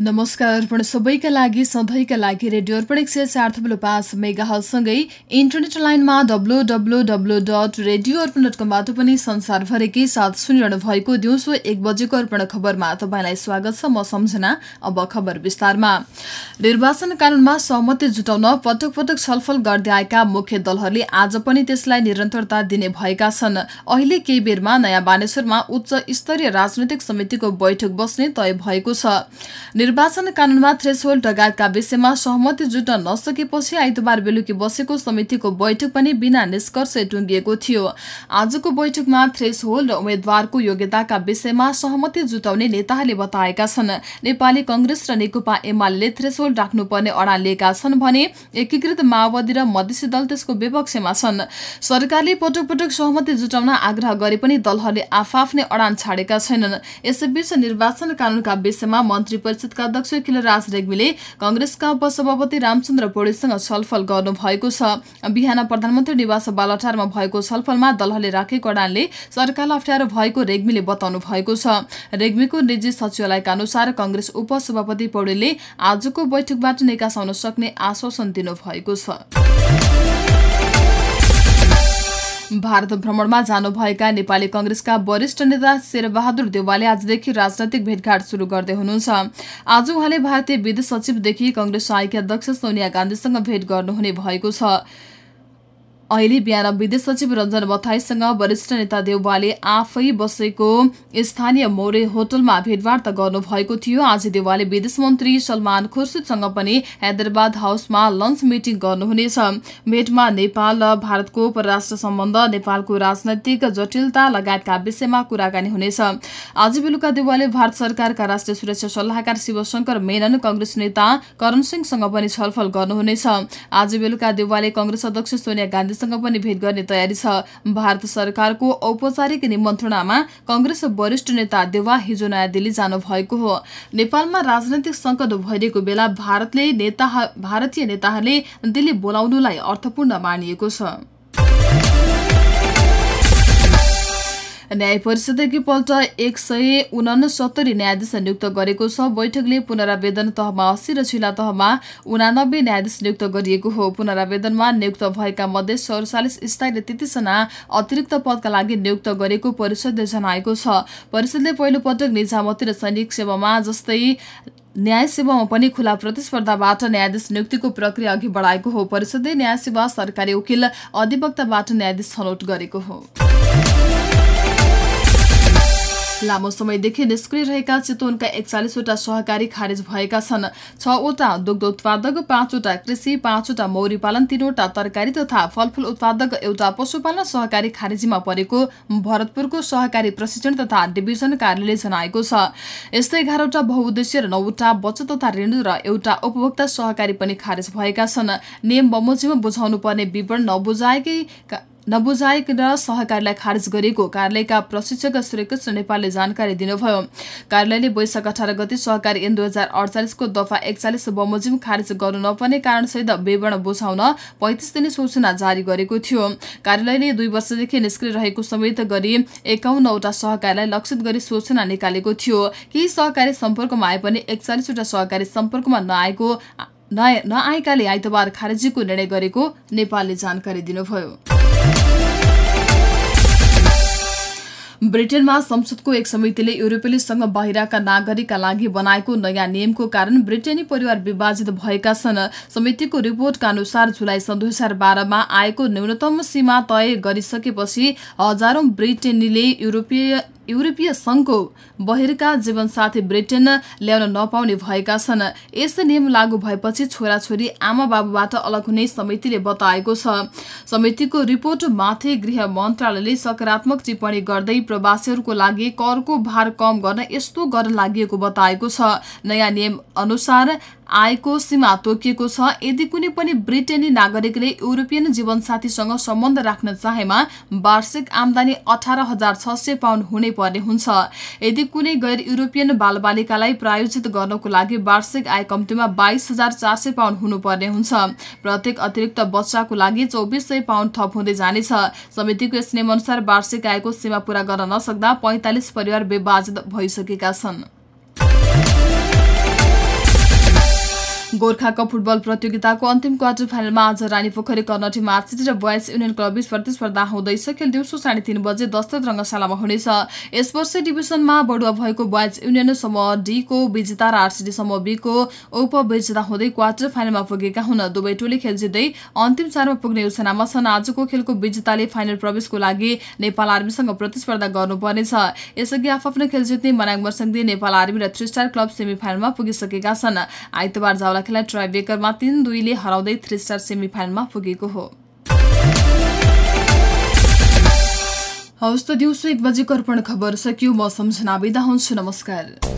नमस्कार अर्पण सबैका लागि सधैँका लागि रेडियो अर्पण एक सय चार थप्लो पाँच मेगा हलसँगै इन्टरनेट लाइनमा W W W dot radio Arpan dot कमबाट पनि संसारभरिकै साथ सुनिरहनु भएको दिउँसो एक बजेको अर्पण खबरमा तपाईँलाई स्वागत छ म सम्झना अब खबर विस्तारमा। निर्वाचन कानूनमा सहमति जुटाउन पटक पटक छलफल गर्दै आएका मुख्य दलहरूले आज पनि त्यसलाई निरन्तरता दिने भएका छन्। अहिले केही बेरमा नयाँ बानेश्वरमा उच्च स्तरीय राजनैतिक समितिको बैठक बस्ने तय भएको छ। निर्वाचन कानूनमा थ्रेसहोल्ड लगायतका विषयमा सहमति जुट्न नसकेपछि आइतबार बेलुकी बसेको समितिको बैठक पनि बिना निष्कर्ष टुङ्गिएको थियो आजको बैठकमा थ्रेसहोल्ड र उम्मेद्वारको योग्यताका विषयमा सहमति जुटाउने नेताहरूले बताएका छन् नेपाली कंग्रेस र नेकपा एमाले थ्रेसहोल्ड राख्नुपर्ने अडान लिएका छन् भने एकीकृत माओवादी र मधेसी दल त्यसको विपक्षमा छन् सरकारले पटक पटक सहमति जुटाउन आग्रह गरे पनि दलहरूले आफआफ्नै अडान छाडेका छैनन् यसैबीच निर्वाचन कानूनका विषयमा मन्त्री परिषदका अध्यक्ष खिलराज रेग्मीले कंग्रेसका उपसभापति रामचन्द्र पौडेलसँग छलफल गर्नु भएको छ। बिहान प्रधानमन्त्री निवास बालाटारमा भएको छलफलमा दलहरूले राखेको अडानले सरकारलाई अप्ठ्यारो भएको रेग्मीले बताउनु भएको छ। रेग्मीको निजी सचिवालयका अनुसार कंग्रेस उपसभापति पौडेलले आजको बैठकबाट निकास आउन सक्ने आश्वासन दिनुभएको छ। भारत भ्रमणमा जानुभएका नेपाली कंग्रेसका वरिष्ठ नेता शेरबहादुर देवालले आजदेखि राजनैतिक भेटघाट शुरू गर्दै हुनुहुन्छ। आज उहाँले भारतीय विदेश सचिवदेखि कंग्रेस सहायकी अध्यक्ष सोनिया गान्धीसँग भेट गर्नुहुने भएको छ। अहिले बिहान विदेश सचिव रञ्जन बथाईसँग वरिष्ठ नेता देउवाले आफै बसेको स्थानीय मौरे होटलमा भेटवार्ता गर्नुभएको थियो। आज देउवाले विदेश मन्त्री सलमान खुर्सिदसँग पनि हैदराबाद हाउसमा लन्च मिटिङ गर्नुहुनेछ। भेटमा नेपाल र भारतको परराष्ट्र सम्बन्ध नेपालको राजनैतिक जटिलता लगायतका विषयमा कुराकानी हुनेछ। आज बेलुका देउवाले भारत सरकारका राष्ट्रिय सुरक्षा सल्लाहकार शिवशंकर मेनन कंग्रेस नेता करण सिंहसँग पनि छलफल गर्नुहुनेछ। आज बेलुका देउवाले कंग्रेस अध्यक्ष सोनिया गान्धी सँग पनि भेट गर्ने तयारी छ। भारत सरकारको औपचारिक निमन्त्रणामा कंग्रेस वरिष्ठ नेता देवा हिजो नयाँ दिल्ली जानु भएको हो। नेपालमा राजनैतिक संकट भइरहेको बेला भारतले नेता भारतीय नेताहरूले दिल्ली बोलाउनुलाई अर्थपूर्ण मानिएको छ। न्याय परिषद एकपल्ट एक सय उनसत्तरी न्यायाधीश नियुक्त गरेको छ। बैठकले पुनरावेदन तहमा अस्सी र छिला तहमा उनानब्बे न्यायाधीश नियुक्त गरिएको हो। पुनरावेदनमा नियुक्त भएका मध्ये सडचालिस स्थायी र तेत्तिसजना अतिरिक्त पदका लागि नियुक्त गरेको परिषदले जनाएको छ। परिषदले पहिलो पटक निजामती र सैनिक सेवामा जस्तै न्याय सेवामा पनि खुला प्रतिस्पर्धाबाट न्यायाधीश नियुक्तिको प्रक्रिया अघि बढाएको हो। परिषदले न्याय सेवा सरकारी वकिल अधिवक्ताबाट न्यायाधीश छनौट गरेको हो। लामो समयदेखि निष्क्रिय रहेका चितवनका एकचालिसवटा सहकारी खारेज भएका छन्। छवटा दुग्ध उत्पादक पाँचवटा कृषि पाँचवटा मौरी पालन तीनवटा तरकारी तथा फलफूल उत्पादक एउटा पशुपालन सहकारी खारेजीमा परेको भरतपुरको सहकारी प्रशिक्षण तथा डिभिजन कार्यालयले जनाएको छ। यस्तै एघारवटा बहुद्देश्य र नौवटा बचत तथा ऋण र एउटा उपभोक्ता सहकारी पनि खारेज भएका छन्। नियम बमोजिममा बुझाउनु पर्ने विवरण नबुझाएकै नबुझाइकन सहकारीलाई खारेज गरेको कार्यालयका प्रशिक्षक श्रीकृष्ण नेपालले जानकारी दिनुभयो। कार्यालयले वैशाख अठार गति सहकारी ऐन दुई हजार अडचालिसको दफा एकचालिस बमोजिम खारेज गर्नु नपर्ने कारणसहित विवरण बुझाउन पैँतिस दिने सूचना जारी गरेको थियो। कार्यालयले दुई वर्षदेखि निष्क्रिय रहेको समेत गरी एकाउन्नवटा सहकारीलाई लक्षित गरी सूचना निकालेको थियो। केही सहकारी सम्पर्कमा आए पनि एकचालिसवटा सहकारी सम्पर्कमा नआएको नआएकाले आइतबार खारेजीको निर्णय गरेको नेपालले जानकारी दिनुभयो। ब्रिटेनमा संसदको एक समितिले युरोपेली संघ बाहिरका नागरिकका लागि बनाएको नयाँ नियमको कारण ब्रिटेनी परिवार विभाजित भएका छन्। समितिको रिपोर्टका अनुसार जुलाई सन् दुई हजार बाह्रमा आएको न्यूनतम सीमा तय गरिसकेपछि हजारौं ब्रिटेनीले युरोपीय युरोपीय संघको बहिरका जीवनसाथी ब्रिटेन ल्याउन नपाउने भएका छन्। यस नियम लागू भएपछि छोराछोरी आमा बाबुबाट अलग हुने समितिले बताएको छ। समितिको रिपोर्ट माथि गृह मन्त्रालयले सकारात्मक टिप्पणी गर्दै प्रवासीहरूको लागि करको भार कम गर्न यस्तो गर्न लागि बताएको छ। नयाँ नियम अनुसार आएको सीमा तोकिएको छ। यदि कुनै पनि ब्रिटेनी नागरिकले युरोपियन जीवनसाथीसँग सम्बन्ध राख्न चाहेमा वार्षिक आमदानी अठार हजार छ सय पाउन्ड हुने पर्ने हुन्छ। यदि कुनै गैर युरोपियन बालबालिकालाई प्रायोजित गर्नको लागि वार्षिक आय कम्तीमा बाइस हजार चार सय पाउन्ड हुनुपर्ने हुन्छ। प्रत्येक अतिरिक्त बच्चाको लागि चौबिस सय पाउन्ड थप हुँदै जानेछ। समितिको यस नियमअनुसार वार्षिक आयको सीमा पूरा गर्न नसक्दा पैंतालिस परिवार विभाजित भइसकेका छन्। गोर्खा कप फुटबल प्रतियोगिताको अन्तिम क्वार्टर फाइनलमा आज रानी पोखरी कर्णटी मार्च सिटी र बोइज युनियन क्लब बीच प्रतिस्पर्धा हुँदैछ खेल दिउँसो साढे तीन बजे दशरथ रङ्गशालामा हुनेछ। यस वर्ष डिभिजनमा बढुवा भएको बोइज युनियन समूह डीको विजेता र आरसिडी समूह बीको उपविजेता हुँदै क्वार्टर फाइनलमा पुगेका हुन्। दुवै टोली खेल जित्दै अन्तिम चारमा पुग्ने योजनामा छन्। आजको खेलको विजेताले फाइनल प्रवेशको लागि नेपाल आर्मीसँग प्रतिस्पर्धा गर्नुपर्नेछ। यसअघि आफ्नो खेल जित्ने मनाङ मर्सङ्दी नेपाल आर्मी र थ्री स्टार क्लब सेमी फाइनलमा पुगिसकेका छन्। आइतबार जावला खेला ट्राइबेकरमा तीन दुईले हराउँदै थ्री स्टार सेमी फाइनलमा पुगेको हो। हवस् त दिउँसो एक बजेको अर्पण खबर सकियो म सम्झना बिदा हुन्छु नमस्कार।